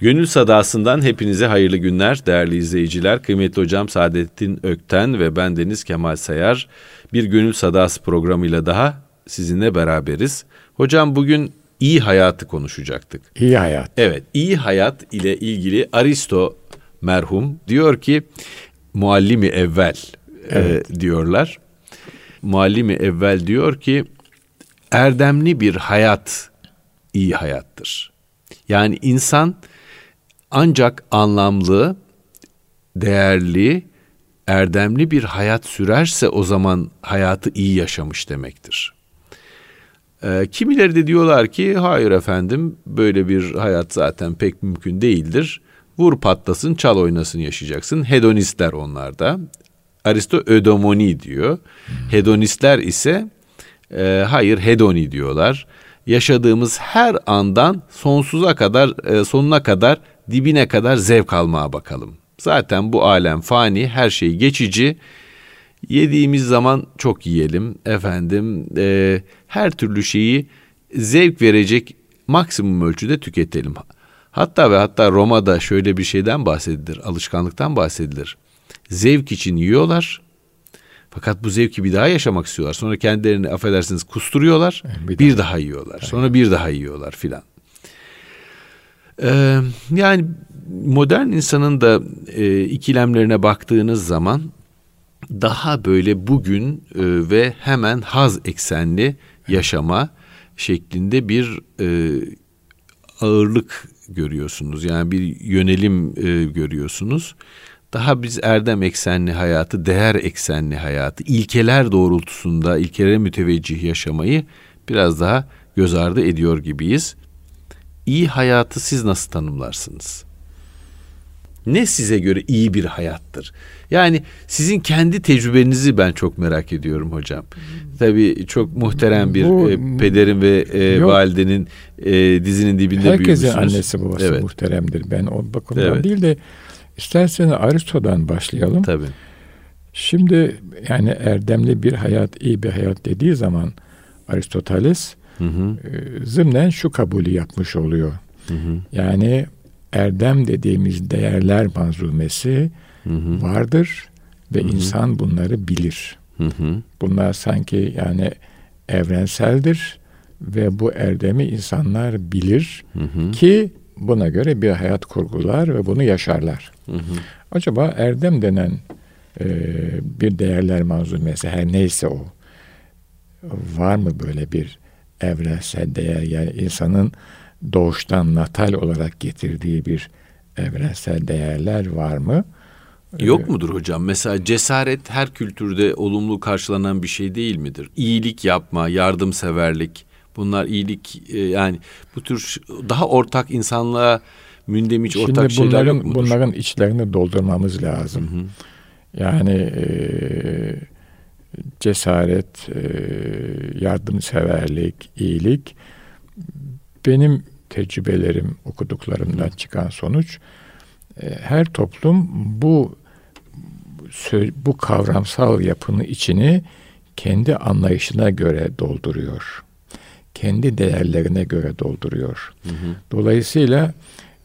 Gönül Sadası'ndan hepinize hayırlı günler değerli izleyiciler. Kıymetli hocam Saadettin Ökten ve ben Deniz Kemal Sayar bir Gönül Sadası programıyla daha sizinle beraberiz. Hocam bugün iyi hayatı konuşacaktık. İyi hayat. Evet, iyi hayat ile ilgili Aristo merhum diyor ki muallimi evvel e, evet. e, diyorlar. Muallimi evvel diyor ki erdemli bir hayat iyi hayattır. Yani insan ancak anlamlı, değerli, erdemli bir hayat sürerse o zaman hayatı iyi yaşamış demektir. E, kimileri de diyorlar ki hayır efendim böyle bir hayat zaten pek mümkün değildir. Vur patlasın çal oynasın yaşayacaksın. Hedonistler onlar da. Aristo ödomoni diyor. Hedonistler ise e, hayır hedoni diyorlar. Yaşadığımız her andan sonsuza kadar e, sonuna kadar dibine kadar zevk almaya bakalım. Zaten bu alem fani, her şey geçici. Yediğimiz zaman çok yiyelim efendim. E, her türlü şeyi zevk verecek maksimum ölçüde tüketelim. Hatta ve hatta Roma'da şöyle bir şeyden bahsedilir, alışkanlıktan bahsedilir. Zevk için yiyorlar. Fakat bu zevki bir daha yaşamak istiyorlar. Sonra kendilerini affedersiniz kusturuyorlar. Bir, bir daha. daha yiyorlar. Sonra bir daha yiyorlar filan. Yani modern insanın da e, ikilemlerine baktığınız zaman daha böyle bugün e, ve hemen haz eksenli yaşama şeklinde bir e, ağırlık görüyorsunuz. Yani bir yönelim e, görüyorsunuz. Daha biz erdem eksenli hayatı, değer eksenli hayatı, ilkeler doğrultusunda, ilkelere müteveccih yaşamayı biraz daha göz ardı ediyor gibiyiz. İyi hayatı siz nasıl tanımlarsınız? Ne size göre iyi bir hayattır? Yani sizin kendi tecrübenizi ben çok merak ediyorum hocam. Tabii çok muhterem bir Bu, e, pederin ve e, validenin e, dizinin dibinde Herkesin büyümüşsünüz. Herkesin annesi babası evet. muhteremdir. Ben o bakımdan evet. değil de isterseniz Aristo'dan başlayalım. Tabii. Şimdi yani erdemli bir hayat, iyi bir hayat dediği zaman Aristoteles hı hı. E, zımnen şu kabulü yapmış oluyor. Hı hı. Yani erdem dediğimiz değerler manzumesi hı hı. vardır ve hı hı. insan bunları bilir. Hı hı. Bunlar sanki yani evrenseldir ve bu erdemi insanlar bilir hı hı. ki buna göre bir hayat kurgular ve bunu yaşarlar. Hı hı. Acaba erdem denen e, bir değerler manzumesi her neyse o var mı böyle bir evrensel değer yani insanın doğuştan natal olarak getirdiği bir evrensel değerler var mı? Yok mudur hocam? Mesela cesaret her kültürde olumlu karşılanan bir şey değil midir? İyilik yapma, yardımseverlik, bunlar iyilik e, yani bu tür daha ortak insanlığa mündemiç Şimdi ortak şeyler bunların, yok mudur? Bunların içlerini doldurmamız lazım. Hı hı. Yani e, cesaret, e, yardımseverlik, iyilik benim tecrübelerim, okuduklarımdan çıkan sonuç e, her toplum bu bu kavramsal yapının içini kendi anlayışına göre dolduruyor. Kendi değerlerine göre dolduruyor. Hı hı. Dolayısıyla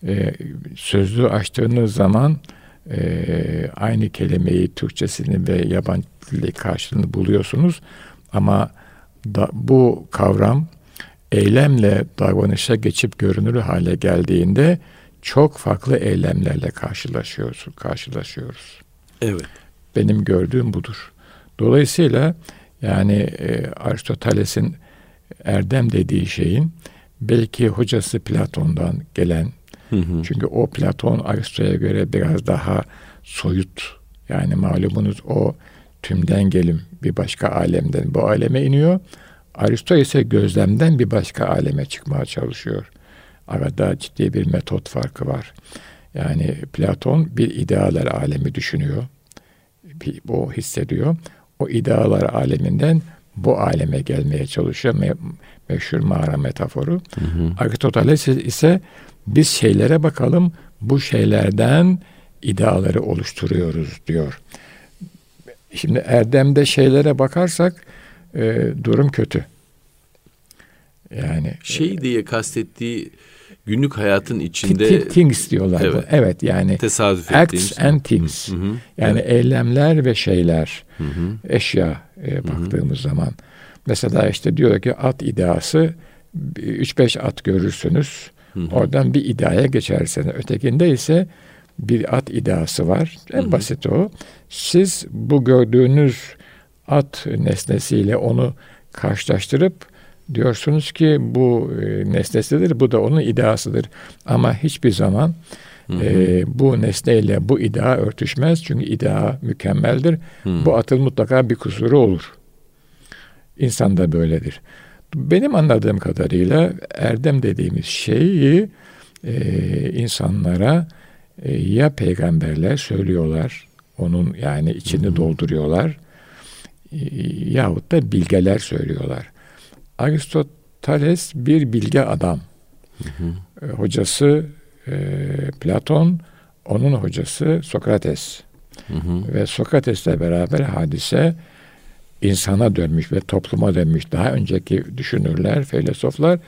e, sözlüğü açtığınız zaman e, aynı kelimeyi Türkçesini ve yabancı dili karşılığını buluyorsunuz. Ama da, bu kavram eylemle davranışa geçip görünür hale geldiğinde çok farklı eylemlerle karşılaşıyoruz. karşılaşıyoruz. Evet. Benim gördüğüm budur. Dolayısıyla yani e, Aristoteles'in erdem dediği şeyin belki hocası Platon'dan gelen hı hı. çünkü o Platon Aristo'ya göre biraz daha soyut yani malumunuz o tümden gelim bir başka alemden bu aleme iniyor. Aristo ise gözlemden bir başka aleme çıkmaya çalışıyor. Arada ciddi bir metot farkı var. Yani Platon bir idealer alemi düşünüyor. Bir, o hissediyor. O idealar aleminden bu aleme gelmeye çalışıyor. Me, meşhur mağara metaforu. Hı hı. Aristoteles ise biz şeylere bakalım, bu şeylerden ideaları oluşturuyoruz diyor. Şimdi erdemde şeylere bakarsak e, durum kötü. Yani şey diye kastettiği günlük hayatın içinde things diyorlar. Evet, evet yani tesadüf acts and things. Hı hı. Yani evet. eylemler ve şeyler. Hı hı. Eşya e, baktığımız hı hı. zaman. Mesela işte diyor ki at iddiası 3-5 at görürsünüz. Hı hı. Oradan bir iddiaya geçersiniz. Ötekinde ise bir at iddiası var. En hı basit o. Siz bu gördüğünüz at nesnesiyle onu karşılaştırıp diyorsunuz ki bu e, nesnesidir, bu da onun iddiasıdır. Ama hiçbir zaman hı hı. E, bu nesneyle bu iddia örtüşmez. Çünkü iddia mükemmeldir. Hı. Bu atın mutlaka bir kusuru olur. İnsan da böyledir. Benim anladığım kadarıyla erdem dediğimiz şeyi e, insanlara ya peygamberler söylüyorlar, onun yani içini hı hı. dolduruyorlar e, yahut da bilgeler söylüyorlar. Aristoteles bir bilge adam. Hı hı. E, hocası e, Platon, onun hocası Sokrates. Hı hı. Ve Sokrates'le beraber hadise insana dönmüş ve topluma dönmüş. Daha önceki düşünürler, filozoflar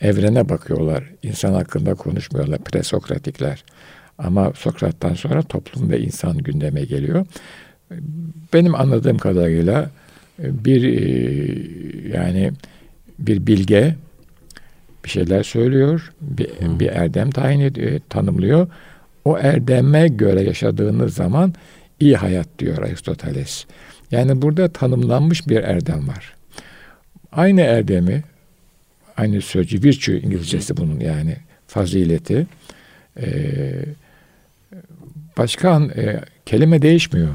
evrene bakıyorlar. İnsan hakkında konuşmuyorlar, presokratikler. Ama Sokrat'tan sonra toplum ve insan gündeme geliyor. Benim anladığım kadarıyla e, bir e, yani bir bilge bir şeyler söylüyor, bir, bir erdem tayin ediyor, tanımlıyor. O erdeme göre yaşadığınız zaman iyi hayat diyor Aristoteles. Yani burada tanımlanmış bir erdem var. Aynı erdemi, aynı sözcü, virtue İngilizcesi bunun yani fazileti. E, başka e, kelime değişmiyor.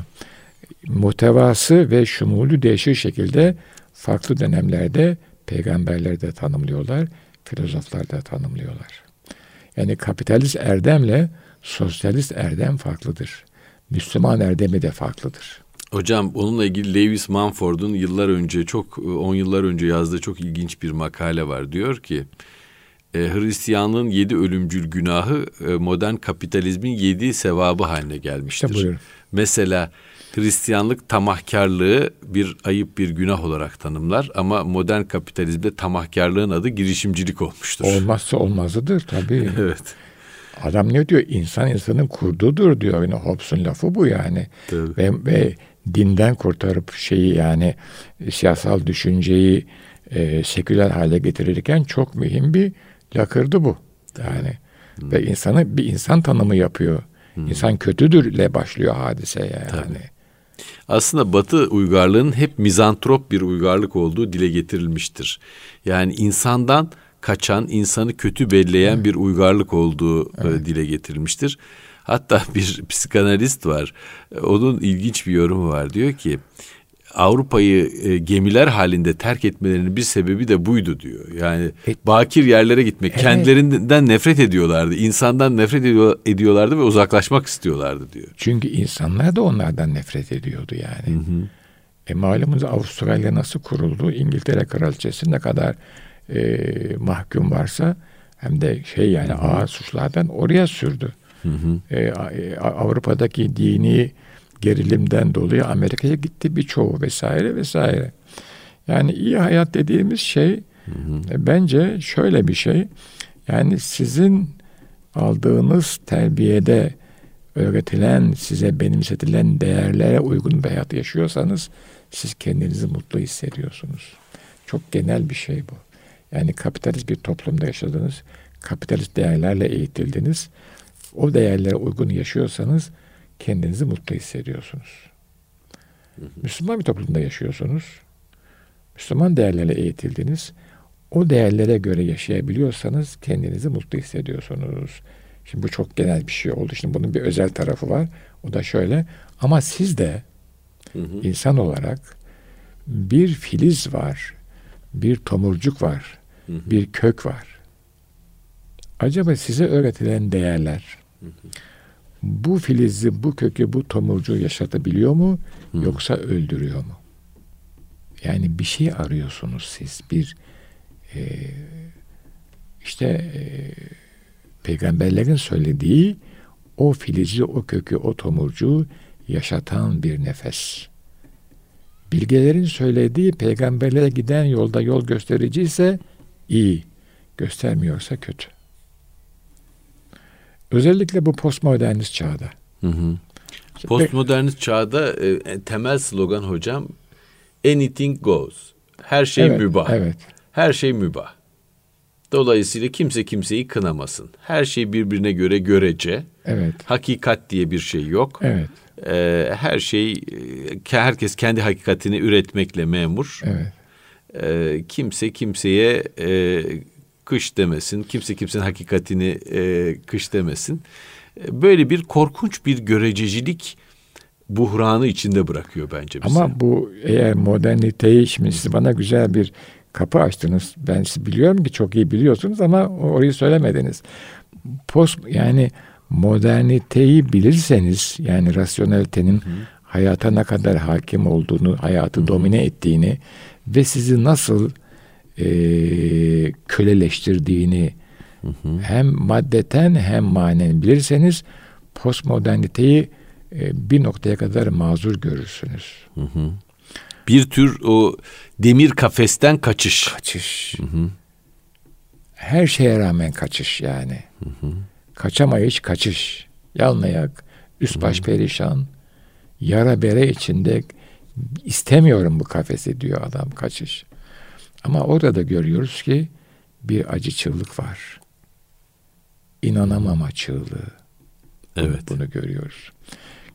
Muhtevası ve şumulü değişir şekilde farklı dönemlerde peygamberler de tanımlıyorlar, filozoflar da tanımlıyorlar. Yani kapitalist erdemle sosyalist erdem farklıdır. Müslüman erdemi de farklıdır. Hocam onunla ilgili Lewis Manford'un yıllar önce çok 10 yıllar önce yazdığı çok ilginç bir makale var. Diyor ki e, Hristiyanlığın yedi ölümcül günahı e, modern kapitalizmin yedi sevabı haline gelmiştir. İşte Mesela Hristiyanlık tamahkarlığı bir ayıp bir günah olarak tanımlar ama modern kapitalizmde tamahkarlığın adı girişimcilik olmuştur. Olmazsa olmazıdır tabii. evet. Adam ne diyor? İnsan insanın kurdudur diyor. Yani Hobbes'un lafı bu yani. Tabii. Ve, ve dinden kurtarıp şeyi yani siyasal düşünceyi e, seküler hale getirirken çok mühim bir lakırdı bu. Yani hmm. ve insanı bir insan tanımı yapıyor. Hmm. İnsan kötüdürle başlıyor hadise yani. Tabii. Aslında Batı uygarlığının hep mizantrop bir uygarlık olduğu dile getirilmiştir. Yani insandan kaçan, insanı kötü belleyen evet. bir uygarlık olduğu e, evet. dile getirilmiştir. Hatta bir psikanalist var. Onun ilginç bir yorumu var. Diyor ki Avrupa'yı e, gemiler halinde terk etmelerinin bir sebebi de buydu diyor. Yani e, bakir yerlere gitmek, evet. kendilerinden nefret ediyorlardı, insandan nefret ediyor, ediyorlardı ve uzaklaşmak istiyorlardı diyor. Çünkü insanlar da onlardan nefret ediyordu yani. Hı hı. E malumunuz Avustralya nasıl kuruldu? İngiltere Kraliçesi ne kadar e, mahkum varsa hem de şey yani hı hı. ağır suçlardan oraya sürdü. Hı hı. E, Avrupa'daki dini gerilimden dolayı Amerika'ya gitti birçoğu vesaire vesaire. Yani iyi hayat dediğimiz şey hı hı. E, bence şöyle bir şey. Yani sizin aldığınız terbiyede öğretilen, size benimsetilen değerlere uygun bir hayat yaşıyorsanız siz kendinizi mutlu hissediyorsunuz. Çok genel bir şey bu. Yani kapitalist bir toplumda yaşadınız, kapitalist değerlerle eğitildiniz. O değerlere uygun yaşıyorsanız kendinizi mutlu hissediyorsunuz. Müslüman bir toplumda yaşıyorsunuz. Müslüman değerlerle eğitildiniz. O değerlere göre yaşayabiliyorsanız kendinizi mutlu hissediyorsunuz. Şimdi bu çok genel bir şey oldu. Şimdi bunun bir özel tarafı var. O da şöyle. Ama siz de hı hı. insan olarak bir filiz var. Bir tomurcuk var. Hı hı. Bir kök var. Acaba size öğretilen değerler, hı hı bu filizi, bu kökü, bu tomurcuğu yaşatabiliyor mu Hı. yoksa öldürüyor mu? Yani bir şey arıyorsunuz siz. Bir e, işte e, peygamberlerin söylediği o filizi, o kökü, o tomurcuğu yaşatan bir nefes. Bilgelerin söylediği peygamberlere giden yolda yol gösterici ise iyi, göstermiyorsa kötü. Özellikle bu postmodernist çağda. Hı hı. Postmodernist çağda e, temel slogan hocam anything goes. Her şey evet, mübah. Evet. Her şey mübah. Dolayısıyla kimse kimseyi kınamasın. Her şey birbirine göre görece. Evet. Hakikat diye bir şey yok. Evet. Ee, her şey e, herkes kendi hakikatini üretmekle memur. Evet. Ee, kimse kimseye e, kış demesin. Kimse kimsenin hakikatini e, kış demesin. Böyle bir korkunç bir görececilik buhranı içinde bırakıyor bence bizi. Ama bu eğer moderniteyi şimdi siz bana güzel bir kapı açtınız. Ben sizi biliyorum ki çok iyi biliyorsunuz ama orayı söylemediniz. Post yani moderniteyi bilirseniz yani rasyonelitenin Hı. hayata ne kadar hakim olduğunu, hayatı Hı. domine ettiğini ve sizi nasıl e, köleleştirdiğini hı hı. hem maddeten hem manen bilirseniz postmoderniteyi e, bir noktaya kadar mazur görürsünüz. Hı hı. Bir tür o demir kafesten kaçış. Kaçış. Hı hı. Her şeye rağmen kaçış yani. Hı hı. Kaçamayış kaçış. Yalnayak, üst baş hı hı. perişan, yara bere içinde istemiyorum bu kafesi diyor adam kaçış. Ama orada da görüyoruz ki bir acı çığlık var. İnanamama çığlığı. Evet. Bunu, görüyoruz.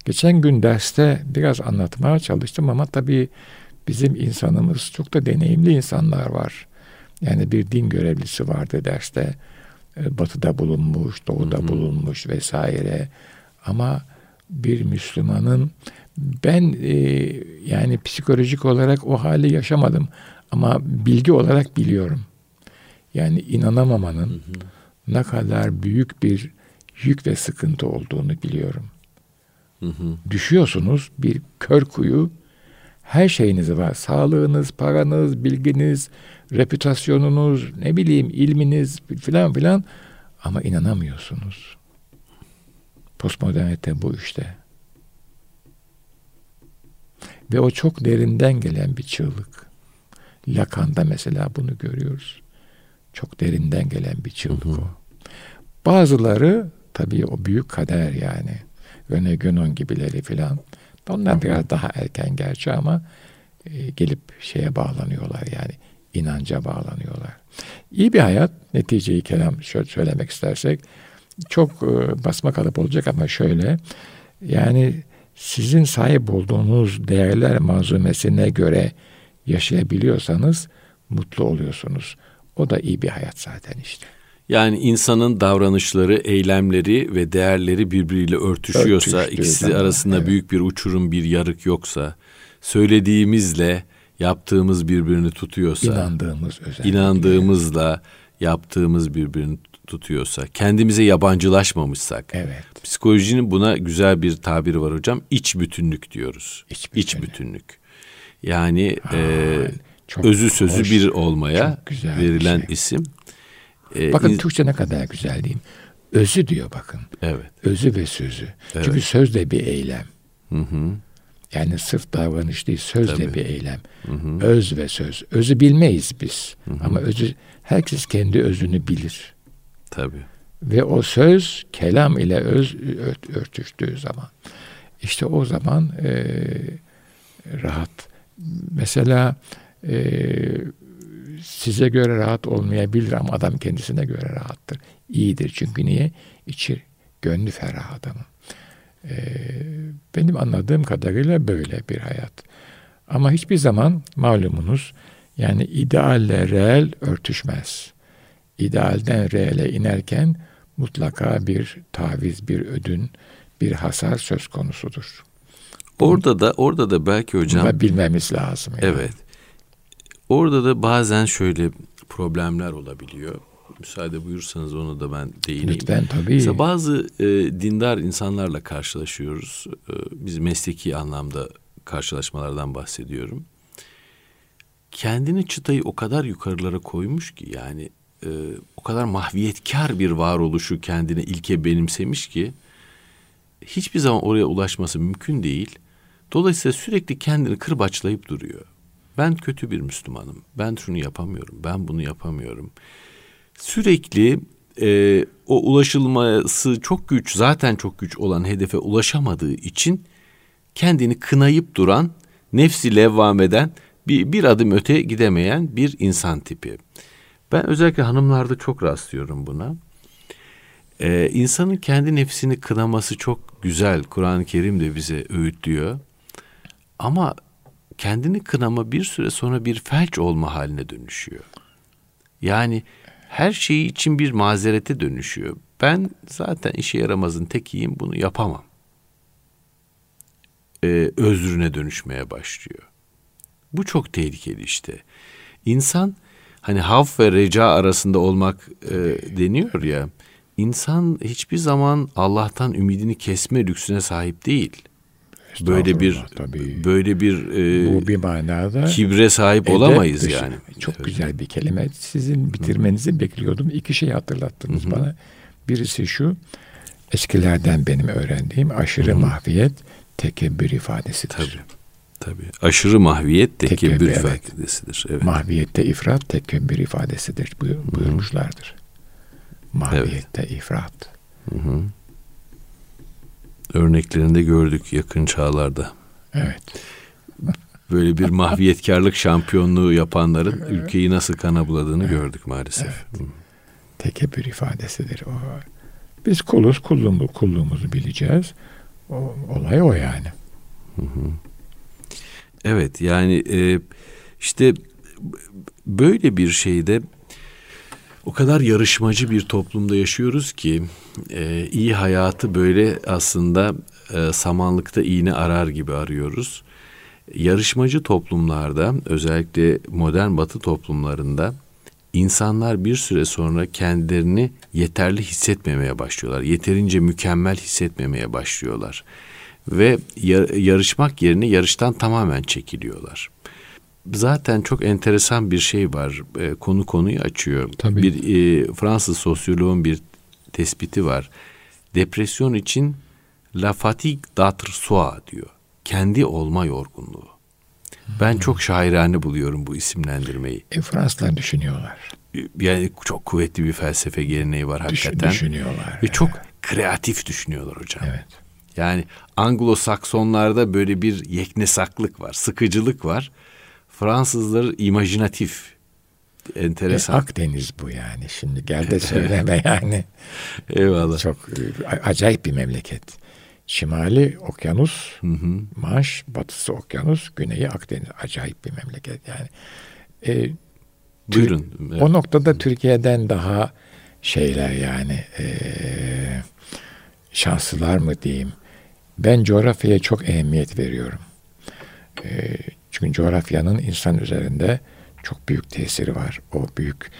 Geçen gün derste biraz anlatmaya çalıştım ama tabii bizim insanımız çok da deneyimli insanlar var. Yani bir din görevlisi vardı derste. E, batı'da bulunmuş, doğuda hı hı. bulunmuş vesaire. Ama bir Müslümanın ben e, yani psikolojik olarak o hali yaşamadım ama bilgi olarak biliyorum. Yani inanamamanın hı hı. ne kadar büyük bir yük ve sıkıntı olduğunu biliyorum. Hı hı. Düşüyorsunuz bir kör kuyu. Her şeyiniz var. Sağlığınız, paranız, bilginiz, reputasyonunuz, ne bileyim ilminiz filan filan ama inanamıyorsunuz. Postmodernite bu işte. Ve o çok derinden gelen bir çığlık. Lacan'da mesela bunu görüyoruz. Çok derinden gelen bir çığlık hı hı. o. Bazıları tabii o büyük kader yani. Rene Guénon gibileri filan. Onlar biraz daha erken gerçi ama e, gelip şeye bağlanıyorlar yani inanca bağlanıyorlar. İyi bir hayat neticeyi kelam şöyle söylemek istersek çok e, basma kalıp olacak ama şöyle yani sizin sahip olduğunuz değerler manzumesine göre yaşayabiliyorsanız mutlu oluyorsunuz. O da iyi bir hayat zaten işte. Yani insanın davranışları, eylemleri ve değerleri birbiriyle örtüşüyorsa, Örtüştüğü ikisi zaman, arasında evet. büyük bir uçurum, bir yarık yoksa, söylediğimizle yaptığımız birbirini tutuyorsa, inandığımız özellikle. inandığımızla yaptığımız birbirini tutuyorsa, kendimize yabancılaşmamışsak. Evet. Psikolojinin buna güzel bir tabiri var hocam. İç bütünlük diyoruz. İç, bütünlük. İç bütünlük. Yani ha, e, çok özü sözü hoş, bir olmaya verilen şey. isim. E, bakın in... Türkçe ne kadar güzel diyeyim. Özü diyor bakın. Evet. Özü ve sözü. Evet. Çünkü söz de bir eylem. Hı hı. Yani sırf davranış değil, söz Tabii. de bir eylem. Hı hı. Öz ve söz. Özü bilmeyiz biz. Hı hı. Ama özü herkes kendi özünü bilir. Tabii. Ve o söz kelam ile öz örtüştüğü zaman işte o zaman e, rahat. Mesela e, size göre rahat olmayabilir ama adam kendisine göre rahattır. İyidir çünkü niye? İçi gönlü ferah adamın. E, benim anladığım kadarıyla böyle bir hayat. Ama hiçbir zaman malumunuz yani idealle reel örtüşmez. İdealden reale inerken mutlaka bir taviz, bir ödün, bir hasar söz konusudur. Orada da orada da belki hocam Bunu bilmemiz lazım. Yani. Evet. Orada da bazen şöyle problemler olabiliyor. Müsaade buyursanız onu da ben değineyim. Lütfen tabii. Mesela bazı e, dindar insanlarla karşılaşıyoruz. E, biz mesleki anlamda karşılaşmalardan bahsediyorum. Kendini çıtayı o kadar yukarılara koymuş ki yani e, o kadar mahviyetkar bir varoluşu kendine ilke benimsemiş ki hiçbir zaman oraya ulaşması mümkün değil. Dolayısıyla sürekli kendini kırbaçlayıp duruyor. Ben kötü bir Müslümanım. Ben şunu yapamıyorum. Ben bunu yapamıyorum. Sürekli e, o ulaşılması çok güç zaten çok güç olan hedefe ulaşamadığı için kendini kınayıp duran nefsi levvameden bir, bir adım öte gidemeyen bir insan tipi. Ben özellikle hanımlarda çok rastlıyorum buna. Ee, insanın kendi nefsini kınaması çok güzel. Kur'an-ı Kerim de bize öğütlüyor. Ama kendini kınama bir süre sonra bir felç olma haline dönüşüyor. Yani her şeyi için bir mazerete dönüşüyor. Ben zaten işe yaramazın tekiyim bunu yapamam. Ee, özrüne dönüşmeye başlıyor. Bu çok tehlikeli işte. İnsan hani haf ve reca arasında olmak e, deniyor ya. İnsan hiçbir zaman Allah'tan ümidini kesme lüksüne sahip değil. Böyle bir tabii. böyle bir e, bu bir manada kibre sahip olamayız dışı. yani. Çok evet. güzel bir kelime. Sizin bitirmenizi Hı. bekliyordum. İki şey hatırlattınız Hı. bana. Birisi şu. Eskilerden benim öğrendiğim aşırı Hı. mahviyet tekebbür ifadesidir. Tabii. Tabii. Aşırı mahviyet tekebbür, tekebbür ifadesidir. Evet. Mahviyette ifrat tekebbür ifadesidir buyurmuşlardır. Mahviyette evet. ifrat. Hı hı. Örneklerinde gördük yakın çağlarda. Evet. Böyle bir mahviyetkarlık şampiyonluğu yapanların ülkeyi nasıl kana buladığını evet. gördük maalesef. Evet. Tekebbür ifadesidir o. Biz kuluz, kulluğumuzu, kulluğumuzu bileceğiz. O, olay o yani. Hı hı. Evet yani e, işte böyle bir şeyde o kadar yarışmacı bir toplumda yaşıyoruz ki e, iyi hayatı böyle aslında e, samanlıkta iğne arar gibi arıyoruz. Yarışmacı toplumlarda özellikle modern batı toplumlarında insanlar bir süre sonra kendilerini yeterli hissetmemeye başlıyorlar. Yeterince mükemmel hissetmemeye başlıyorlar ve yarışmak yerine yarıştan tamamen çekiliyorlar. Zaten çok enteresan bir şey var. E, konu konuyu açıyor. Tabii. Bir e, Fransız sosyoloğun bir tespiti var. Depresyon için la fatigue d'être soi diyor. Kendi olma yorgunluğu. Ben hmm. çok şairane buluyorum bu isimlendirmeyi. E, Fransızlar düşünüyorlar. Yani çok kuvvetli bir felsefe geleneği var hakikaten. Düşünüyorlar. Ve çok kreatif düşünüyorlar hocam. Evet. Yani Anglo-Saksonlarda böyle bir yeknesaklık var, sıkıcılık var. Fransızlar imajinatif, enteresan. E, Akdeniz bu yani. Şimdi gel de söyleme yani. Eyvallah. Çok e, acayip bir memleket. Şimali okyanus, hı hı. Manş, batısı okyanus, güneyi Akdeniz. Acayip bir memleket yani. E, Buyurun. Evet. O noktada Türkiye'den daha şeyler yani e, şanslılar mı diyeyim. Ben coğrafyaya çok ehemmiyet veriyorum. E, çünkü coğrafyanın insan üzerinde çok büyük tesiri var. O büyük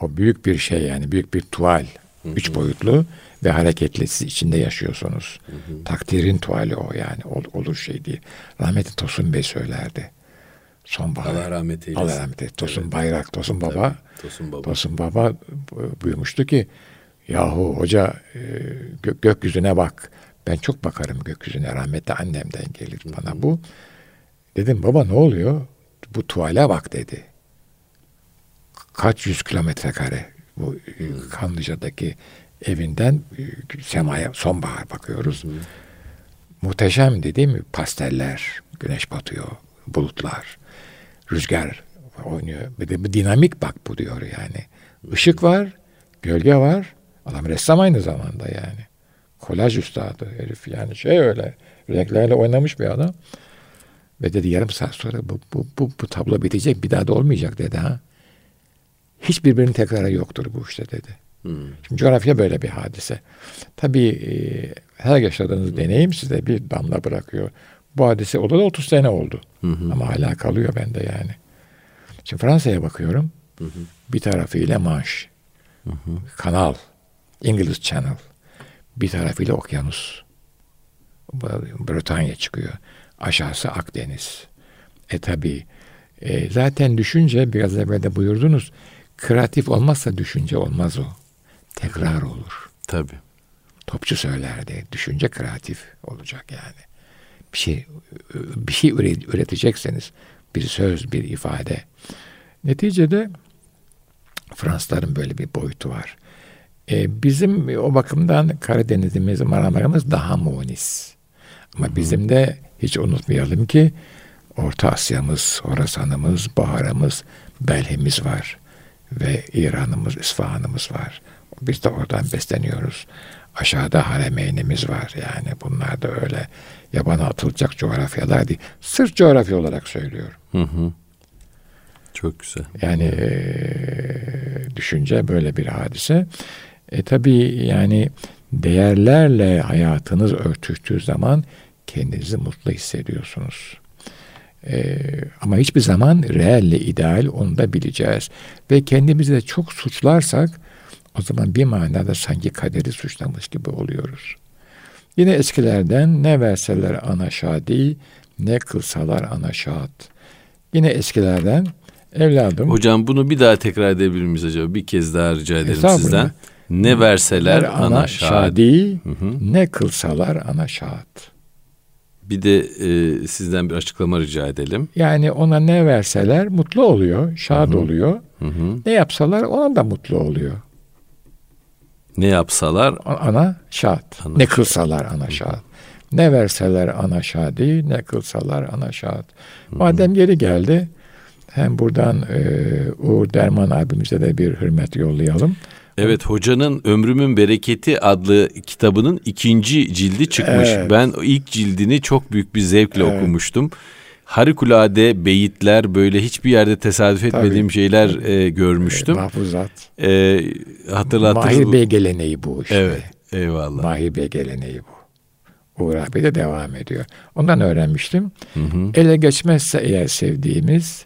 o büyük bir şey yani büyük bir tuval. Hı hı. Üç boyutlu ve hareketli siz içinde yaşıyorsunuz. Hı hı. Takdirin tuvali o yani ol, olur şey değil. Rahmetli Tosun Bey söylerdi. Sonbahar. Allah rahmet eylesin. Allah rahmet eylesin. Tosun evet. Bayrak, Tosun Baba. Tabii, Tosun Baba. Tosun Baba buyurmuştu ki yahu hoca e, gö gökyüzüne bak. Ben çok bakarım gökyüzüne. Rahmetli annemden gelir bana bu. Dedim baba ne oluyor? Bu tuvale bak dedi. Kaç yüz kilometre kare bu hmm. Kanlıca'daki evinden e, semaya sonbahar bakıyoruz. Hmm. Muhteşem değil mi? Pasteller, güneş batıyor, bulutlar, rüzgar oynuyor. Bir de bir dinamik bak bu diyor yani. Işık var, gölge var. Adam ressam aynı zamanda yani kolaj üstadı herif yani şey öyle renklerle oynamış bir adam. Ve dedi yarım saat sonra bu, bu, bu, bu tablo bitecek bir daha da olmayacak dedi ha. Hiç birbirinin tekrarı yoktur bu işte dedi. Hmm. Şimdi coğrafya böyle bir hadise. Tabii e, her yaşadığınız hmm. deneyim size bir damla bırakıyor. Bu hadise o da 30 sene oldu. Hmm. Ama hala kalıyor bende yani. Şimdi Fransa'ya bakıyorum. Hmm. Bir tarafıyla Manş. Hmm. Kanal. İngiliz Channel. Bir tarafıyla okyanus. Bretanya çıkıyor. Aşağısı Akdeniz. E tabi e, zaten düşünce biraz evvel de buyurdunuz. Kreatif olmazsa düşünce olmaz o. Tekrar olur. Tabi. Topçu söylerdi. Düşünce kreatif olacak yani. Bir şey bir şey üretecekseniz bir söz, bir ifade. Neticede Fransızların böyle bir boyutu var. E, bizim o bakımdan Karadeniz'imiz, Marmara'mız daha munis. Ama bizim de hiç unutmayalım ki Orta Asya'mız, Horasan'ımız, Bahar'ımız, Belhimiz var. Ve İran'ımız, İsfahan'ımız var. Biz de oradan besleniyoruz. Aşağıda haremeynimiz var yani. Bunlar da öyle yabana atılacak coğrafyalar değil. Sırf coğrafya olarak söylüyorum. Hı hı. Çok güzel. Yani e, düşünce böyle bir hadise. E tabii yani değerlerle hayatınız örtüştüğü zaman kendinizi mutlu hissediyorsunuz. Ee, ama hiçbir zaman reelle ideal onu da bileceğiz. Ve kendimizi de çok suçlarsak o zaman bir manada sanki kaderi suçlamış gibi oluyoruz. Yine eskilerden ne verseler ana şadi, ne kılsalar ana şad. Yine eskilerden evladım. Hocam bunu bir daha tekrar edebilir miyiz acaba? Bir kez daha rica ederim sizden. Ne verseler ana, ana şadi, şadi hı hı. ne kılsalar ana şad. Bir de e, sizden bir açıklama rica edelim. Yani ona ne verseler mutlu oluyor, şad Hı-hı. oluyor. Hı-hı. Ne yapsalar ona da mutlu oluyor. Ne yapsalar? Ana şad. Ana ne kılsalar ana şad. Ne verseler ana şadi, ne kılsalar ana şad. Madem geri geldi, hem buradan e, Uğur Derman abimize de bir hürmet yollayalım. Evet hocanın Ömrümün Bereketi adlı kitabının ikinci cildi çıkmış. Evet. Ben ilk cildini çok büyük bir zevkle evet. okumuştum. Harikulade beyitler böyle hiçbir yerde tesadüf etmediğim Tabii. şeyler e, görmüştüm. Mahfuzat. E, hatırlattınız. Mahir Bey geleneği bu işte. Evet eyvallah. Mahir Bey geleneği bu. Uğur abi de devam ediyor. Ondan öğrenmiştim. Hı hı. Ele geçmezse eğer sevdiğimiz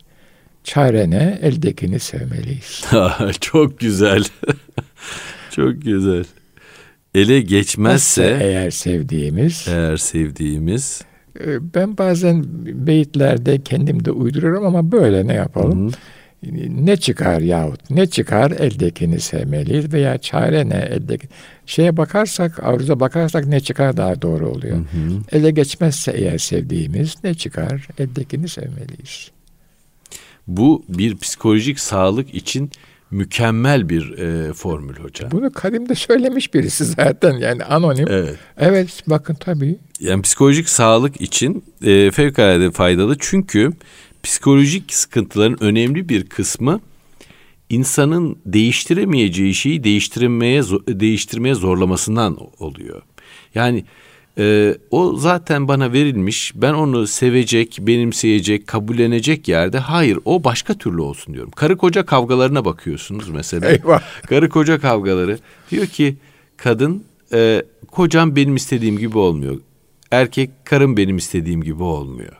çare Eldekini sevmeliyiz. Çok güzel. Çok güzel. Ele geçmezse Nasıl eğer sevdiğimiz eğer sevdiğimiz e, ben bazen beyitlerde kendim de uyduruyorum ama böyle ne yapalım? Hı-hı. Ne çıkar yahut ne çıkar eldekini sevmeliyiz veya çare ne eldeki şeye bakarsak arzuza bakarsak ne çıkar daha doğru oluyor. Hı hı. Ele geçmezse eğer sevdiğimiz ne çıkar eldekini sevmeliyiz. Bu bir psikolojik sağlık için mükemmel bir e, formül hocam. Bunu Kadim de söylemiş birisi zaten yani anonim. Evet. Evet bakın tabii. Yani psikolojik sağlık için e, fevkalade faydalı çünkü psikolojik sıkıntıların önemli bir kısmı insanın değiştiremeyeceği şeyi değiştirmeye değiştirmeye zorlamasından oluyor. Yani ee, o zaten bana verilmiş. Ben onu sevecek, benimseyecek, kabullenecek yerde hayır o başka türlü olsun diyorum. Karı koca kavgalarına bakıyorsunuz mesela. Eyvah. Karı koca kavgaları. Diyor ki kadın e, kocam benim istediğim gibi olmuyor. Erkek karım benim istediğim gibi olmuyor.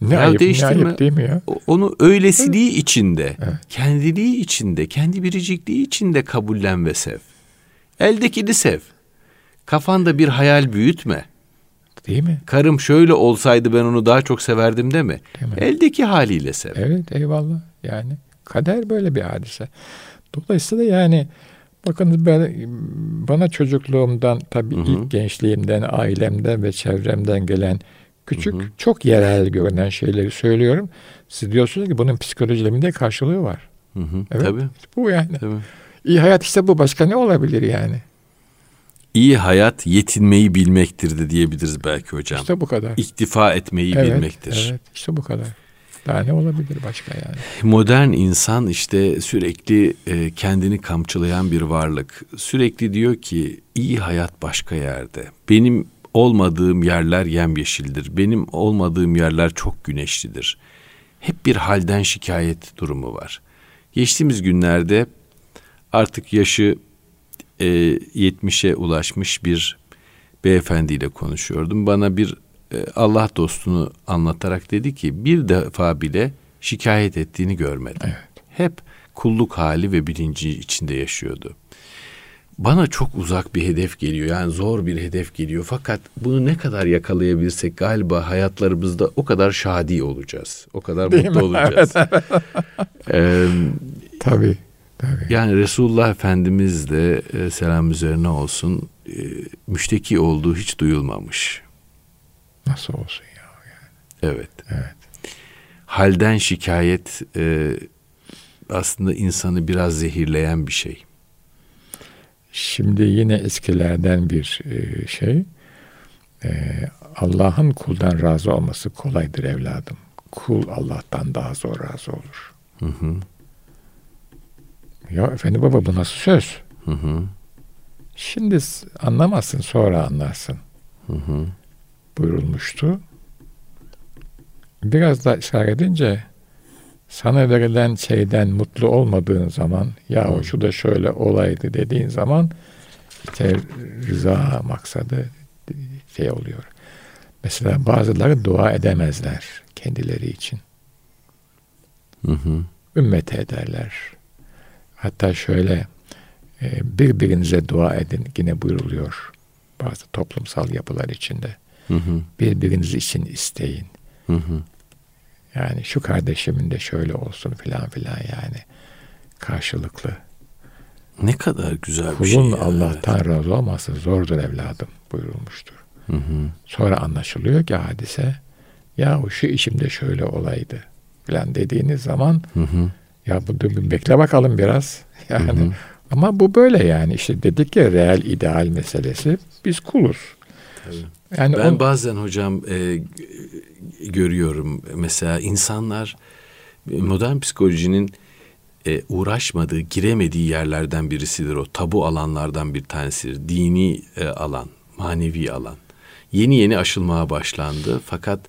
Ne ya ayıp, değiştirme. ne ayıp değil mi ya? Onu öylesiliği evet. içinde, evet. kendiliği içinde, kendi biricikliği içinde kabullen ve sev. Eldekini sev. Kafanda bir hayal büyütme. Değil mi? Karım şöyle olsaydı ben onu daha çok severdim. Değil mi? Eldeki haliyle sev. Evet eyvallah. Yani kader böyle bir hadise. Dolayısıyla yani bakın ben bana çocukluğumdan tabii hı hı. ilk gençliğimden, ailemden ve çevremden gelen küçük hı hı. çok yerel görünen şeyleri söylüyorum. Siz diyorsunuz ki bunun psikolojilerinde karşılığı var. Hı hı. Evet. Tabii. Bu yani. Tabii. İyi hayat işte bu. Başka ne olabilir yani? İyi hayat yetinmeyi bilmektir de diyebiliriz belki hocam. İşte bu kadar. İktifa etmeyi evet, bilmektir. Evet işte bu kadar. Daha ne olabilir başka yani? Modern insan işte sürekli e, kendini kamçılayan bir varlık. Sürekli diyor ki iyi hayat başka yerde. Benim olmadığım yerler yemyeşildir. Benim olmadığım yerler çok güneşlidir. Hep bir halden şikayet durumu var. Geçtiğimiz günlerde artık yaşı e, 70'e ulaşmış bir beyefendiyle konuşuyordum. Bana bir e, Allah dostunu anlatarak dedi ki bir defa bile şikayet ettiğini görmedim. Evet. Hep kulluk hali ve bilinci içinde yaşıyordu. Bana çok uzak bir hedef geliyor. Yani zor bir hedef geliyor. Fakat bunu ne kadar yakalayabilirsek galiba hayatlarımızda o kadar şadi olacağız. O kadar Değil mutlu mi? olacağız. ee, Tabii. Tabii. Yani Resulullah Efendimiz de e, selam üzerine olsun e, müşteki olduğu hiç duyulmamış. Nasıl olsun ya? Yani? Evet. Evet. Halden şikayet e, aslında insanı biraz zehirleyen bir şey. Şimdi yine eskilerden bir e, şey. E, Allah'ın kuldan razı olması kolaydır evladım. Kul Allah'tan daha zor razı olur. Hı hı. Ya efendi baba bu nasıl söz? Hı hı. Şimdi anlamazsın sonra anlarsın. Hı hı. Buyurulmuştu. Biraz da ısrar edince sana verilen şeyden mutlu olmadığın zaman ya o şu da şöyle olaydı dediğin zaman işte rıza maksadı şey oluyor. Mesela bazıları dua edemezler kendileri için. Hı hı. Ümmete ederler. Hatta şöyle e, birbirinize dua edin yine buyuruluyor bazı toplumsal yapılar içinde. Hı hı. Birbiriniz için isteyin. Hı hı. Yani şu kardeşimin de şöyle olsun filan filan yani karşılıklı. Ne kadar güzel Kulun bir şey. Kulun Allah'tan evet. razı olması zordur evladım buyurulmuştur. Hı hı. Sonra anlaşılıyor ki hadise ya şu işimde şöyle olaydı filan dediğiniz zaman hı hı. Ya bu bekle bakalım biraz yani hı hı. ama bu böyle yani işte dedik ya real ideal meselesi biz kuluz. Tabii. Yani ben on... bazen hocam e, görüyorum mesela insanlar modern psikolojinin e, uğraşmadığı, giremediği yerlerden birisidir o. Tabu alanlardan bir tanesidir. Dini e, alan, manevi alan. Yeni yeni aşılmaya başlandı. Fakat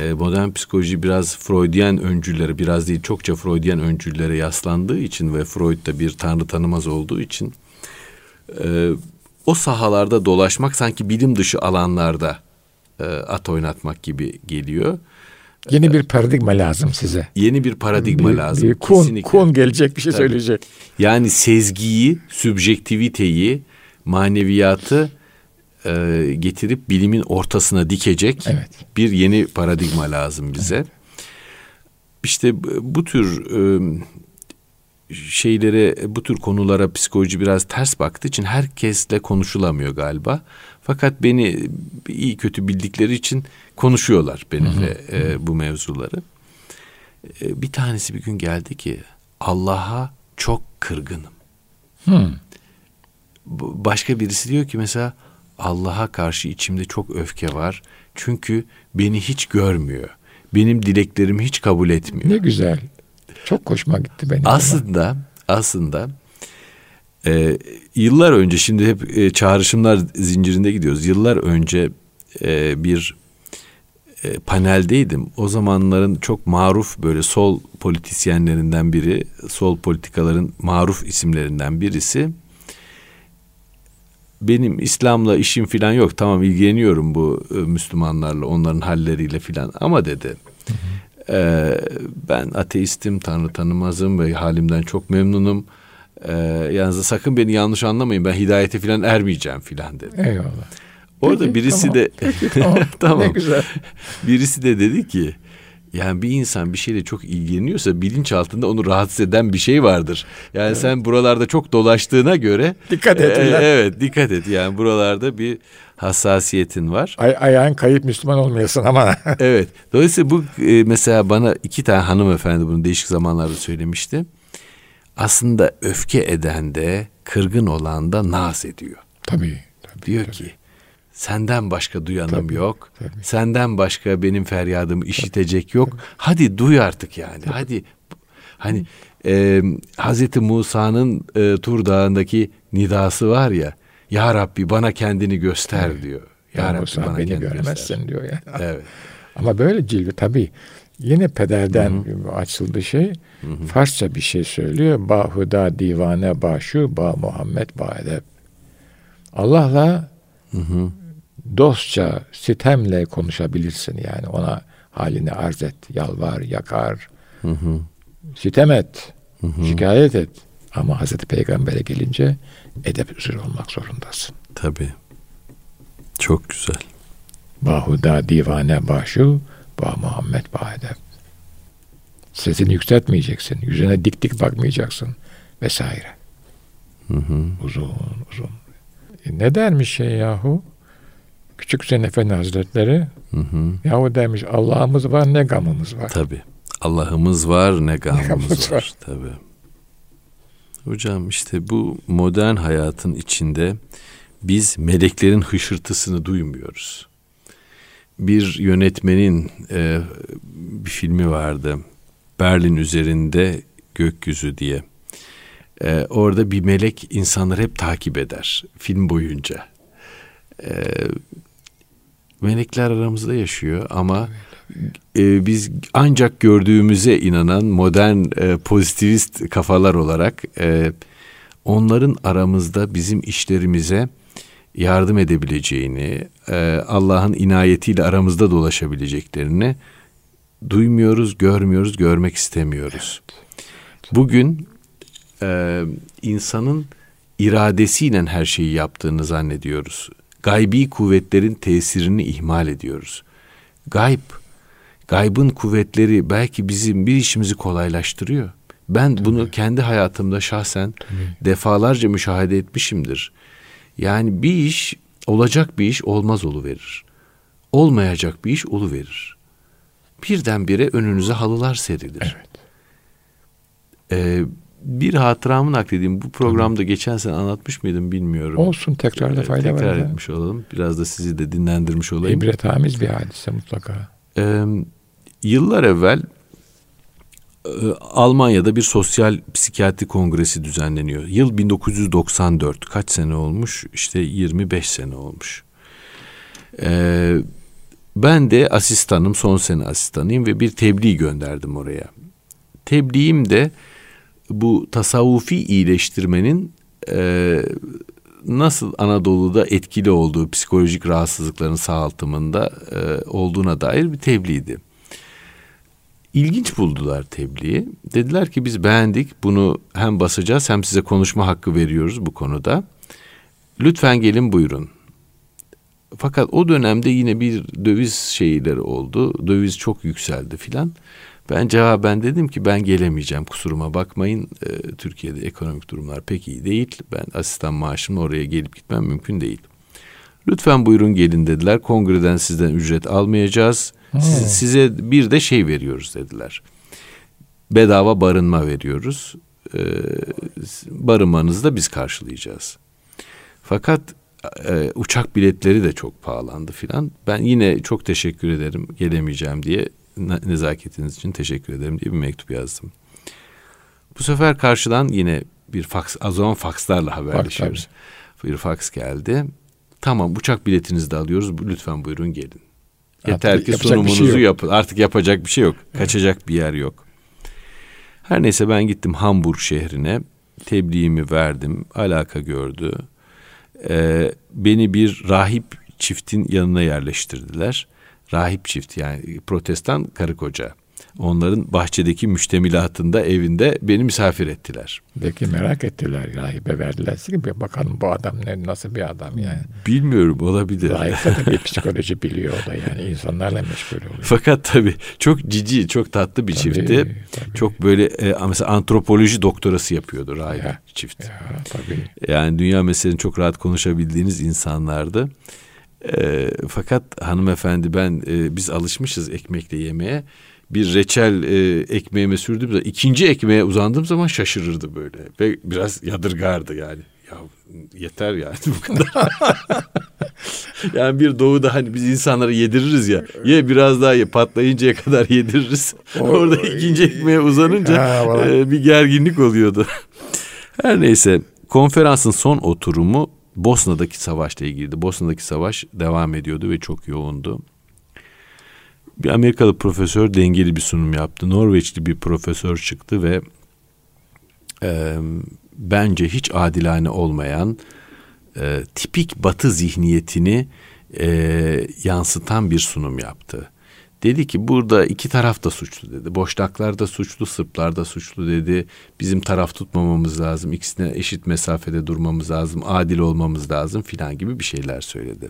e, modern psikoloji biraz Freudian öncüllere, biraz değil çokça Freudian öncüllere yaslandığı için ve Freud da bir tanrı tanımaz olduğu için e, o sahalarda dolaşmak sanki bilim dışı alanlarda e, at oynatmak gibi geliyor. Yeni bir paradigma lazım size. Yeni bir paradigma bir, lazım. Bir kun, Kesinlikle. kun gelecek bir şey Tabii. söyleyecek. Yani sezgiyi, sübjektiviteyi, maneviyatı e, getirip bilimin ortasına dikecek evet. bir yeni paradigma lazım bize. Evet. İşte bu tür e, şeylere, bu tür konulara psikoloji biraz ters baktığı için herkesle konuşulamıyor galiba. Fakat beni iyi kötü bildikleri için konuşuyorlar benimle hı hı. E, bu mevzuları. E, bir tanesi bir gün geldi ki Allah'a çok kırgınım. Hı. Başka birisi diyor ki mesela Allah'a karşı içimde çok öfke var. Çünkü beni hiç görmüyor. Benim dileklerimi hiç kabul etmiyor. Ne güzel. Çok hoşuma gitti benim. Aslında ama. aslında e, yıllar önce şimdi hep e, çağrışımlar zincirinde gidiyoruz. Yıllar önce e, bir e, paneldeydim. O zamanların çok maruf böyle sol politisyenlerinden biri, sol politikaların maruf isimlerinden birisi. Benim İslam'la işim filan yok. Tamam ilgileniyorum bu e, Müslümanlarla, onların halleriyle filan. Ama dedi. Hı hı. E, ben ateistim, Tanrı tanımazım ve halimden çok memnunum. E, yalnız sakın beni yanlış anlamayın. Ben hidayete filan ermeyeceğim filan dedi. Eyvallah. Orada Peki, birisi tamam. de Peki, tamam. tamam. Ne güzel. Birisi de dedi ki yani bir insan bir şeyle çok ilgileniyorsa bilinç altında onu rahatsız eden bir şey vardır. Yani evet. sen buralarda çok dolaştığına göre dikkat et. E, evet dikkat et. Yani buralarda bir hassasiyetin var. Ay, ayağın kayıp Müslüman olmayasın ama. evet. Dolayısıyla bu e, mesela bana iki tane hanımefendi bunu değişik zamanlarda söylemişti. Aslında öfke eden de kırgın olan da naz ediyor. Tabii. tabii Diyor tabii. ki Senden başka duyanım tabii, yok. Tabii. Senden başka benim feryadımı işitecek yok. Tabii. Hadi duy artık yani. Tabii. Hadi hani e, Hazreti Musa'nın e, Tur Dağı'ndaki nidası var ya. Ya Rabbi bana kendini göster evet. diyor. Ya, ya Rabbi Musa bana beni göremezsin göster. diyor ya. Evet. Ama böyle cilve tabii yine pederden Hı-hı. açıldı şey. Hı-hı. Farsça bir şey söylüyor. Bahuda divane başu ba Muhammed ba edeb. Allah'la hı hı dostça, sitemle konuşabilirsin yani ona halini arz et, yalvar, yakar, hı hı. sitem et, hı hı. şikayet et. Ama Hazreti Peygamber'e gelince edep üzere olmak zorundasın. Tabii. Çok güzel. Bahuda divane başu, ba Muhammed ba edep. Sesini yükseltmeyeceksin, yüzüne dik dik bakmayacaksın vesaire. Hı hı. Uzun uzun. E ne dermiş şey yahu? Küçük Hüseyin Efendi Hazretleri hı hı. yahu demiş Allah'ımız var ne gamımız var. Tabi. Allah'ımız var ne gamımız, ne gamımız var. var. Tabi. Hocam işte bu modern hayatın içinde biz meleklerin hışırtısını duymuyoruz. Bir yönetmenin e, bir filmi vardı. Berlin üzerinde gökyüzü diye. E, orada bir melek insanları hep takip eder film boyunca. E, melekler aramızda yaşıyor ama e, biz ancak gördüğümüze inanan modern e, pozitivist kafalar olarak e, onların aramızda bizim işlerimize yardım edebileceğini, e, Allah'ın inayetiyle aramızda dolaşabileceklerini duymuyoruz, görmüyoruz, görmek istemiyoruz. Bugün e, insanın iradesiyle her şeyi yaptığını zannediyoruz. Gaybi kuvvetlerin tesirini ihmal ediyoruz. Gayb, gaybın kuvvetleri belki bizim bir işimizi kolaylaştırıyor. Ben Tabii. bunu kendi hayatımda şahsen Tabii. defalarca müşahede etmişimdir. Yani bir iş olacak bir iş olmaz olu verir. Olmayacak bir iş olu verir. Birdenbire önünüze halılar serilir. Evet. Ee, bir hatıramı nakledeyim. Bu programda Tabii. geçen sene anlatmış mıydım bilmiyorum. Olsun tekrarda fayda tekrar var. Tekrar etmiş olalım. Biraz da sizi de dinlendirmiş olayım. İbretamiz bir hadise mutlaka. Ee, yıllar evvel e, Almanya'da bir sosyal psikiyatri kongresi düzenleniyor. Yıl 1994. Kaç sene olmuş? İşte 25 sene olmuş. Ee, ben de asistanım, son sene asistanıyım ve bir tebliğ gönderdim oraya. Tebliğim de bu tasavvufi iyileştirmenin e, nasıl Anadolu'da etkili olduğu psikolojik rahatsızlıkların sağaltımında e, olduğuna dair bir tebliğdi. İlginç buldular tebliği. Dediler ki biz beğendik bunu hem basacağız hem size konuşma hakkı veriyoruz bu konuda. Lütfen gelin buyurun. Fakat o dönemde yine bir döviz şeyleri oldu. Döviz çok yükseldi filan. Ben cevaben dedim ki ben gelemeyeceğim kusuruma bakmayın. E, Türkiye'de ekonomik durumlar pek iyi değil. Ben asistan maaşımla oraya gelip gitmem mümkün değil. Lütfen buyurun gelin dediler. Kongreden sizden ücret almayacağız. Siz, size bir de şey veriyoruz dediler. Bedava barınma veriyoruz. Ee, barınmanızı da biz karşılayacağız. Fakat e, uçak biletleri de çok pahalandı filan. Ben yine çok teşekkür ederim gelemeyeceğim diye nezaketiniz için teşekkür ederim diye bir mektup yazdım. Bu sefer karşıdan yine bir faks, o zaman fakslarla haberleşiyoruz. Bir faks geldi. Tamam uçak biletinizi de alıyoruz. Lütfen buyurun gelin. Yeter Artık ki şey sunumunuzu şey yapın. Artık yapacak bir şey yok. Evet. Kaçacak bir yer yok. Her neyse ben gittim Hamburg şehrine. Tebliğimi verdim. Alaka gördü. Ee, beni bir rahip çiftin yanına yerleştirdiler rahip çift yani protestan karı koca. Onların bahçedeki müştemilatında evinde beni misafir ettiler. Belki merak ettiler rahibe verdiler ki bir bakalım bu adam ne nasıl bir adam yani. Bilmiyorum olabilir. Rahip de bir psikoloji biliyor o da yani insanlarla meşgul oluyor. Fakat tabii çok cici çok tatlı bir tabii, çiftti. Tabii. Çok böyle e, mesela antropoloji doktorası yapıyordu rahip ya, çift. Ya, tabii. Yani dünya meselelerini çok rahat konuşabildiğiniz insanlardı. E, fakat hanımefendi ben e, biz alışmışız ekmekle yemeye. Bir reçel e, ekmeğime sürdüğüm zaman ikinci ekmeğe uzandığım zaman şaşırırdı böyle ve biraz yadırgardı yani. Ya yeter yani bu kadar. yani bir doğuda hani biz insanları yediririz ya. Ye biraz daha ye patlayıncaya kadar yediririz. Orada ikinci ekmeğe uzanınca e, bir gerginlik oluyordu. Her neyse konferansın son oturumu Bosna'daki savaşla ilgiliydi. Bosna'daki savaş devam ediyordu ve çok yoğundu. Bir Amerikalı profesör dengeli bir sunum yaptı. Norveçli bir profesör çıktı ve e, bence hiç adilane olmayan e, tipik batı zihniyetini e, yansıtan bir sunum yaptı. Dedi ki burada iki taraf da suçlu dedi. Boşnaklar da suçlu, Sırplar da suçlu dedi. Bizim taraf tutmamamız lazım. İkisine eşit mesafede durmamız lazım. Adil olmamız lazım filan gibi bir şeyler söyledi.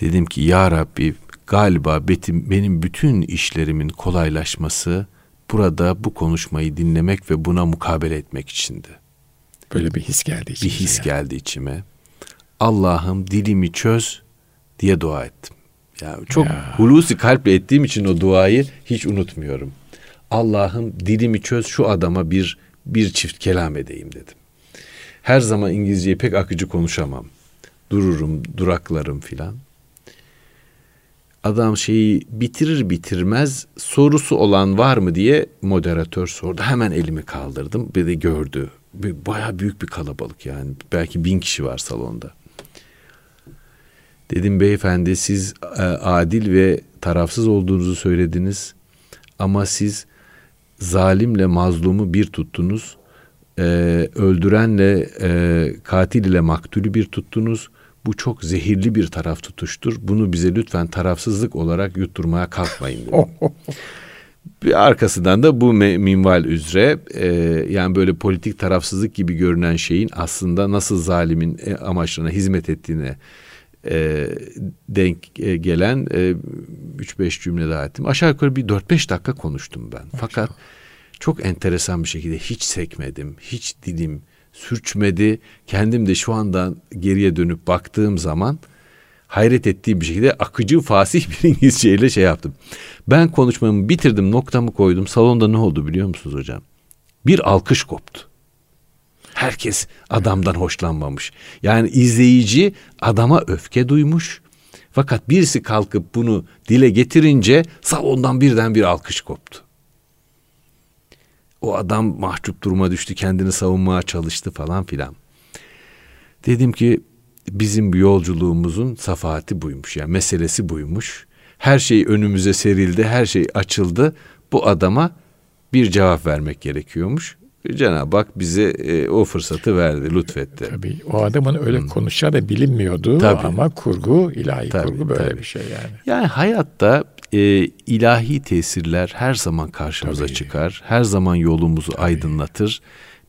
Dedim ki ya Rabbi galiba betim, benim bütün işlerimin kolaylaşması burada bu konuşmayı dinlemek ve buna mukabele etmek içindi. Böyle bir his geldi içime. Bir his yani. geldi içime. Allah'ım dilimi çöz diye dua ettim. Yani çok ya. hulusi kalple ettiğim için o duayı hiç unutmuyorum. Allah'ım dilimi çöz şu adama bir bir çift kelam edeyim dedim. Her zaman İngilizceyi pek akıcı konuşamam. Dururum, duraklarım filan. Adam şeyi bitirir bitirmez sorusu olan var mı diye moderatör sordu. Hemen elimi kaldırdım. Bir de gördü. Baya büyük bir kalabalık yani. Belki bin kişi var salonda. Dedim beyefendi siz e, adil ve tarafsız olduğunuzu söylediniz. Ama siz zalimle mazlumu bir tuttunuz. E, öldürenle e, katil ile maktulü bir tuttunuz. Bu çok zehirli bir taraf tutuştur. Bunu bize lütfen tarafsızlık olarak yutturmaya kalkmayın dedim. bir arkasından da bu minval üzere e, yani böyle politik tarafsızlık gibi görünen şeyin aslında nasıl zalimin e, amaçlarına hizmet ettiğine e, denk e, gelen 3-5 e, cümle daha ettim. Aşağı yukarı bir 4-5 dakika konuştum ben. Fakat çok enteresan bir şekilde hiç sekmedim, hiç dilim sürçmedi. Kendim de şu anda geriye dönüp baktığım zaman hayret ettiğim bir şekilde akıcı fasih bir İngilizceyle şey yaptım. Ben konuşmamı bitirdim, noktamı koydum. Salonda ne oldu biliyor musunuz hocam? Bir alkış koptu. Herkes adamdan hoşlanmamış. Yani izleyici adama öfke duymuş. Fakat birisi kalkıp bunu dile getirince salondan birden bir alkış koptu. O adam mahcup duruma düştü, kendini savunmaya çalıştı falan filan. Dedim ki bizim yolculuğumuzun safahati buymuş. Yani meselesi buymuş. Her şey önümüze serildi, her şey açıldı. Bu adama bir cevap vermek gerekiyormuş. Cenab-ı Hak bize e, o fırsatı verdi, lütfetti. Tabii o adamın öyle konuşacağı da bilinmiyordu tabii. ama kurgu, ilahi tabii, kurgu böyle tabii. bir şey yani. Yani hayatta e, ilahi tesirler her zaman karşımıza tabii. çıkar. Her zaman yolumuzu tabii. aydınlatır.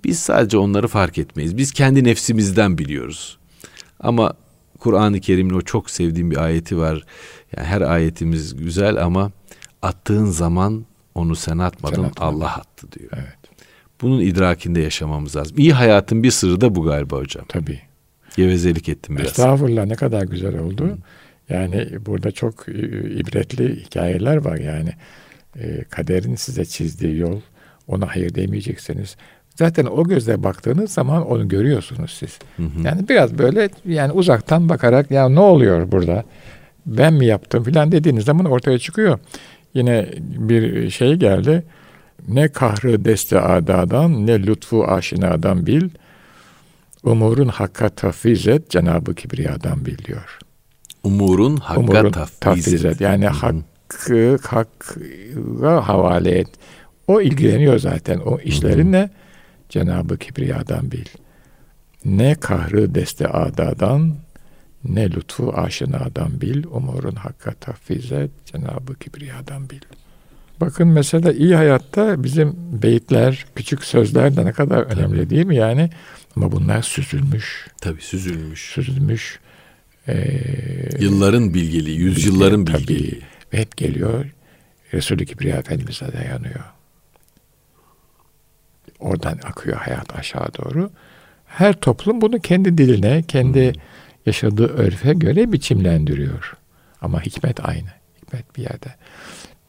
Biz sadece onları fark etmeyiz. Biz kendi nefsimizden biliyoruz. Ama Kur'an-ı Kerim'in o çok sevdiğim bir ayeti var. Yani her ayetimiz güzel ama attığın zaman onu sen atmadın, sen atmadın. Allah attı diyor. Evet. Bunun idrakinde yaşamamız lazım. İyi hayatın bir sırrı da bu galiba hocam. Tabii. Gevezelik ettim biraz. Estağfurullah ne kadar güzel oldu. Hı. Yani burada çok e, ibretli hikayeler var yani. E, kaderin size çizdiği yol, ona hayır demeyeceksiniz. Zaten o gözle baktığınız zaman onu görüyorsunuz siz. Hı hı. Yani biraz böyle yani uzaktan bakarak ya ne oluyor burada? Ben mi yaptım filan dediğiniz zaman ortaya çıkıyor. Yine bir şey geldi. Ne kahrı deste adadan ne lütfu aşinadan bil. Umurun hakka tafiz et Cenab-ı Kibriya'dan bil diyor. Umurun hakka Umurun tafiz, et. Yani hakkı hakka havale et. O ilgileniyor zaten. O işlerinle Cenab-ı Kibriya'dan bil. Ne kahrı deste adadan ne lütfu aşinadan bil. Umurun hakka tafiz et Cenab-ı Kibriya'dan bil. Bakın mesela iyi hayatta bizim beyitler, küçük sözler de ne kadar önemli Tabii. değil mi yani? Ama bunlar süzülmüş. Tabii süzülmüş. Süzülmüş. Ee, Yılların bilgili, yüzyılların bilgili. Tabii. Ve hep geliyor Resulü Kibriya Efendimiz'e dayanıyor. Oradan akıyor hayat aşağı doğru. Her toplum bunu kendi diline, kendi hmm. yaşadığı örfe göre biçimlendiriyor. Ama hikmet aynı. Hikmet bir yerde.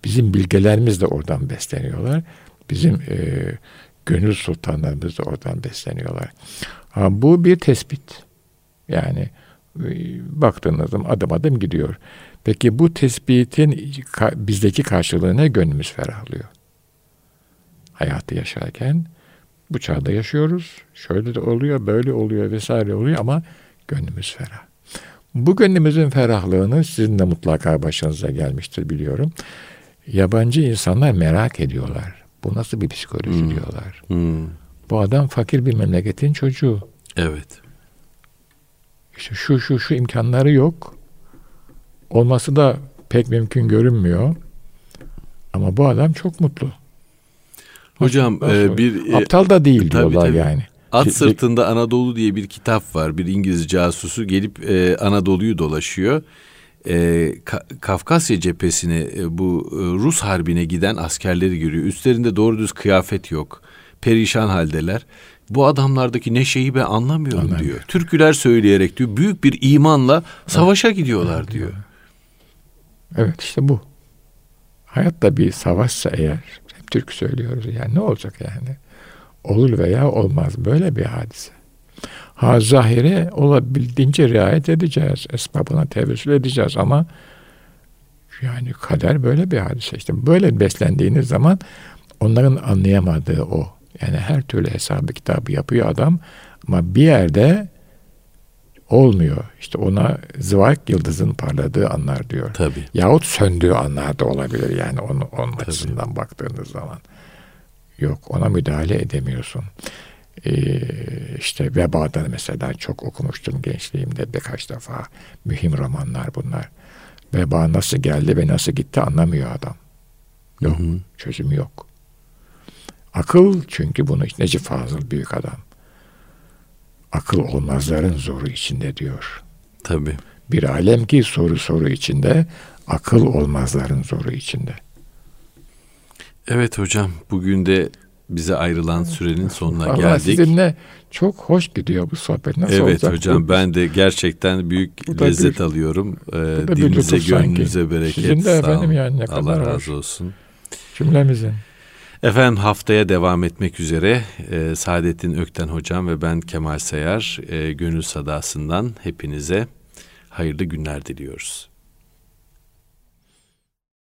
Bizim bilgelerimiz de oradan besleniyorlar. Bizim e, gönül sultanlarımız da oradan besleniyorlar. Ha, bu bir tespit. Yani e, baktığınız zaman adım adım gidiyor. Peki bu tespitin bizdeki karşılığı ne? Gönlümüz ferahlıyor. Hayatı yaşarken bu çağda yaşıyoruz. Şöyle de oluyor, böyle oluyor vesaire oluyor ama gönlümüz ferah. Bu gönlümüzün ferahlığını sizin de mutlaka başınıza gelmiştir biliyorum yabancı insanlar merak ediyorlar. Bu nasıl bir psikoloji hmm. diyorlar. Hmm. Bu adam fakir bir memleketin çocuğu. Evet. İşte şu şu şu imkanları yok. Olması da pek mümkün görünmüyor. Ama bu adam çok mutlu. Hocam e, bir e, aptal da değil tabii, diyorlar tabii. yani. At sırtında Anadolu diye bir kitap var. Bir İngiliz casusu gelip e, Anadolu'yu dolaşıyor e, Ka- Kafkasya cephesine e, bu e, Rus harbine giden askerleri görüyor. Üstlerinde doğru düz kıyafet yok. Perişan haldeler. Bu adamlardaki neşeyi ben anlamıyorum Anlamıyor. diyor. Türküler söyleyerek diyor büyük bir imanla savaşa gidiyorlar evet. diyor. Evet işte bu. Hayat da bir savaşsa eğer hep türkü söylüyoruz yani ne olacak yani? olur veya olmaz. Böyle bir hadise. Ha zahire olabildiğince riayet edeceğiz. Esbabına tevessül edeceğiz ama yani kader böyle bir hadise. İşte böyle beslendiğiniz zaman onların anlayamadığı o. Yani her türlü hesabı kitabı yapıyor adam ama bir yerde olmuyor. İşte ona zıvak yıldızın parladığı anlar diyor. Tabii. Yahut söndüğü anlar da olabilir yani onun, onun açısından baktığınız zaman. Yok ona müdahale edemiyorsun. Ee, işte Veba'da mesela çok okumuştum gençliğimde birkaç defa. Mühim romanlar bunlar. Veba nasıl geldi ve nasıl gitti anlamıyor adam. Yok. Hı hı. Çözümü yok. Akıl çünkü bunu Necip Fazıl büyük adam. Akıl olmazların zoru içinde diyor. Tabii. Bir alem ki soru soru içinde, akıl olmazların zoru içinde. Evet hocam, bugün de bize ayrılan sürenin sonuna Vallahi geldik. Sizinle çok hoş gidiyor bu sohbet. Nasıl evet olacak? hocam bu? ben de gerçekten büyük Bu lezzet bir- alıyorum. Ee, dilinize, sanki. gönlünüze bereket. Sizin de efendim yani ne Allah kadar razı hoş. olsun. Cümlemizin. Efendim haftaya devam etmek üzere e, Saadettin Ökten hocam ve ben Kemal Sayar e, Gönül Sadası'ndan hepinize hayırlı günler diliyoruz.